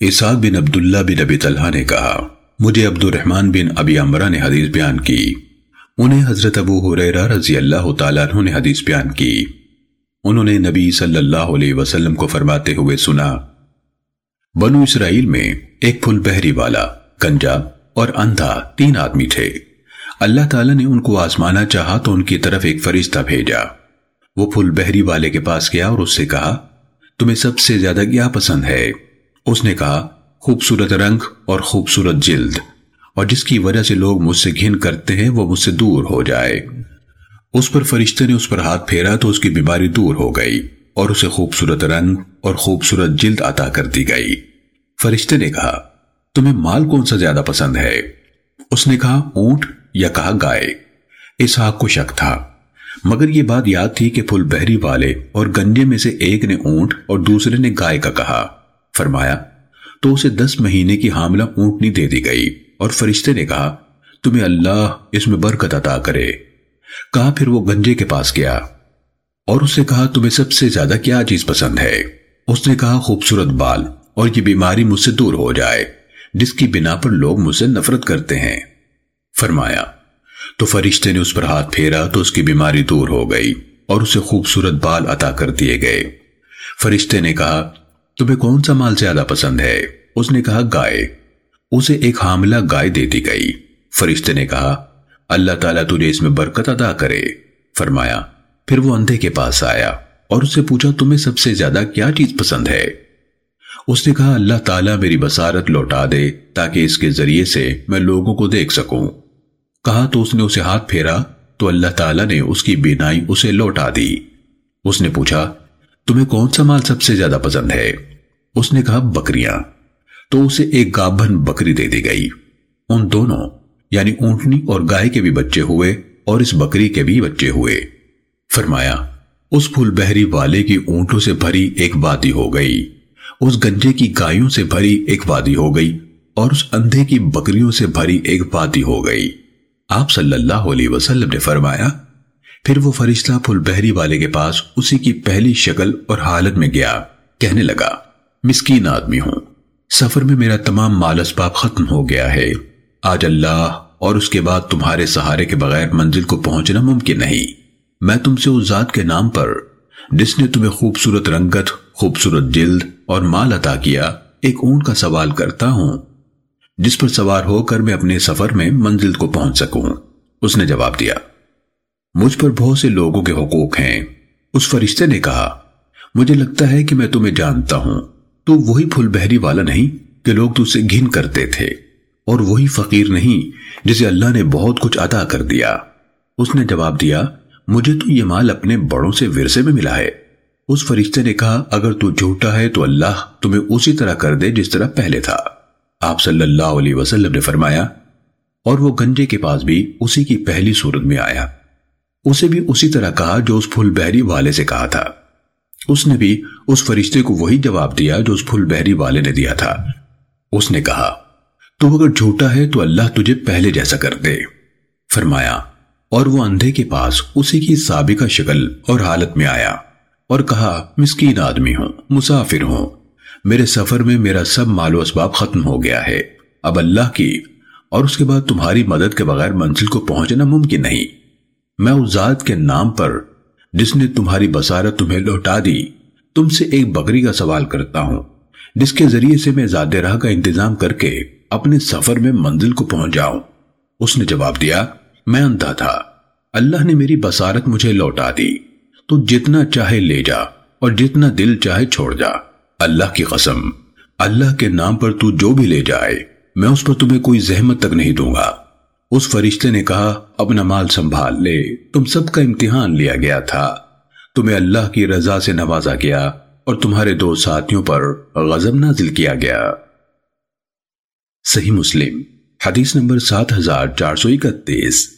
اسحاق بن عبداللہ بن ابی طلحہ نے کہا، مجھے عبد الرحمن بن ابی عمرہ نے حدیث بیان کی۔ انہیں حضرت ابو حریرہ رضی اللہ تعالیٰ عنہ نے حدیث بیان کی۔ انہوں نے نبی صلی اللہ علیہ وسلم کو فرماتے ہوئے سنا، بنو اسرائیل میں ایک پھل بہری والا، کنجا اور اندھا تین آدمی تھے۔ اللہ تعالیٰ نے ان کو آزمانا چاہا تو ان کی طرف ایک فرشتہ بھیجا۔ وہ پھل بہری والے کے پاس گیا اور اس سے کہا، تمہیں سب سے زیادہ کیا پسند ہے؟ اس نے کہا، خوبصورت رنگ اور خوبصورت جلد، اور جس کی وجہ سے لوگ مجھ سے گھن کرتے ہیں، وہ مجھ سے دور ہو جائے۔ اس پر فرشتے نے اس پر ہاتھ پھیرا تو اس کی بیماری دور ہو گئی، اور اسے خوبصورت رنگ اور خوبصورت جلد عطا کر دی گئی۔ فرشتے نے کہا، تمہیں مال کون سا زیادہ پسند ہے؟ اس نے کہا، اونٹ یا کہا، گائے۔ اس حق کو شک تھا، مگر یہ بات یاد تھی کہ پھل بہری والے اور گنجے میں سے ایک نے اونٹ اور دوسرے نے گائے کا کہا۔ فرمایا تو اسے دس مہینے کی حاملہ اونٹنی دے دی گئی اور فرشتے نے کہا، تمہیں اللہ اس میں برکت عطا کرے۔ کہا، پھر وہ گنجے کے پاس گیا اور اس سے کہا، تمہیں سب سے زیادہ کیا چیز پسند ہے؟ اس نے کہا، خوبصورت بال اور یہ بیماری مجھ سے دور ہو جائے، جس کی بنا پر لوگ مجھ سے نفرت کرتے ہیں۔ فرمایا، تو فرشتے نے اس پر ہاتھ پھیرا تو اس کی بیماری دور ہو گئی اور اسے خوبصورت بال عطا کر دیے گئے۔ فرشتے نے کہا تمہیں کون سا مال زیادہ پسند ہے؟ اس نے کہا، گائے۔ اسے ایک حاملہ گائے دے دی گئی۔ فرشتے نے کہا، اللہ تعالیٰ تجھے اس میں برکت ادا کرے۔ فرمایا، پھر وہ اندھے کے پاس آیا اور اس سے پوچھا، تمہیں سب سے زیادہ کیا چیز پسند ہے؟ اس نے کہا، اللہ تعالیٰ میری بسارت لوٹا دے تاکہ اس کے ذریعے سے میں لوگوں کو دیکھ سکوں۔ کہا تو اس نے اسے ہاتھ پھیرا، تو اللہ تعالیٰ نے اس کی بینائی اسے لوٹا دی۔ اس نے پوچھا، تمہیں کون سا مال سب سے زیادہ پسند ہے؟ اس نے کہا، بکریاں. تو اسے ایک گابھن بکری دے دی گئی۔ ان دونوں یعنی اونٹنی اور گائے کے بھی بچے ہوئے اور اس بکری کے بھی بچے ہوئے۔ فرمایا، اس پھول بہری والے کی اونٹوں سے بھری ایک وادی ہو گئی۔ اس گنجے کی گایوں سے بھری ایک وادی ہو گئی اور اس اندھے کی بکریوں سے بھری ایک وادی ہو گئی۔ آپ صلی اللہ علیہ وسلم نے فرمایا، پھر وہ فرشتہ پھل بہری والے کے پاس اسی کی پہلی شکل اور حالت میں گیا۔ کہنے لگا مسکین آدمی ہوں۔ سفر میں میرا تمام مال اسباب ختم ہو گیا ہے۔ آج اللہ اور اس کے بعد تمہارے سہارے کے بغیر منزل کو پہنچنا ممکن نہیں۔ میں تم سے اس ذات کے نام پر، جس نے تمہیں خوبصورت رنگت، خوبصورت جلد اور مال عطا کیا، ایک اونٹ کا سوال کرتا ہوں۔ جس پر سوار ہو کر میں اپنے سفر میں منزل کو پہنچ سکوں۔ اس نے جواب دیا۔ مجھ پر بہت سے لوگوں کے حقوق ہیں۔ اس فرشتے نے کہا، مجھے لگتا ہے کہ میں تمہیں جانتا ہوں۔ تو وہی پھل بہری والا نہیں کہ لوگ تو اسے گھن کرتے تھے، اور وہی فقیر نہیں جسے اللہ نے بہت کچھ عطا کر دیا۔ اس نے جواب دیا، مجھے تو یہ مال اپنے بڑوں سے ورثے میں ملا ہے۔ اس فرشتے نے کہا، اگر تو جھوٹا ہے تو اللہ تمہیں اسی طرح کر دے جس طرح پہلے تھا۔ آپ صلی اللہ علیہ وسلم نے فرمایا، اور وہ گنجے کے پاس بھی اسی کی پہلی صورت میں آیا۔ اسے بھی اسی طرح کہا جو اس پھول بہری والے سے کہا تھا۔ اس نے بھی اس فرشتے کو وہی جواب دیا جو اس پھول بہری والے نے دیا تھا۔ اس نے کہا تو اگر جھوٹا ہے تو اللہ تجھے پہلے جیسا کر دے۔ فرمایا، اور وہ اندھے کے پاس اسی کی سابقہ شکل اور حالت میں آیا اور کہا، مسکین آدمی ہوں، مسافر ہوں۔ میرے سفر میں میرا سب مال و اسباب ختم ہو گیا ہے۔ اب اللہ کی اور اس کے بعد تمہاری مدد کے بغیر منزل کو پہنچنا ممکن نہیں۔ میں اس ذات کے نام پر جس نے تمہاری بسارت تمہیں لوٹا دی، تم سے ایک بکری کا سوال کرتا ہوں، جس کے ذریعے سے میں زیادہ راہ کا انتظام کر کے اپنے سفر میں منزل کو پہنچ جاؤں۔ اس نے جواب دیا، میں اندھا تھا۔ اللہ نے میری بسارت مجھے لوٹا دی۔ تو جتنا چاہے لے جا اور جتنا دل چاہے چھوڑ جا۔ اللہ کی قسم، اللہ کے نام پر تو جو بھی لے جائے، میں اس پر تمہیں کوئی زحمت تک نہیں دوں گا۔ اس فرشتے نے کہا، اپنا مال سنبھال لے۔ تم سب کا امتحان لیا گیا تھا۔ تمہیں اللہ کی رضا سے نوازا گیا اور تمہارے دو ساتھیوں پر غضب نازل کیا گیا۔ صحیح مسلم، حدیث نمبر سات ہزار چار سو اکتیس۔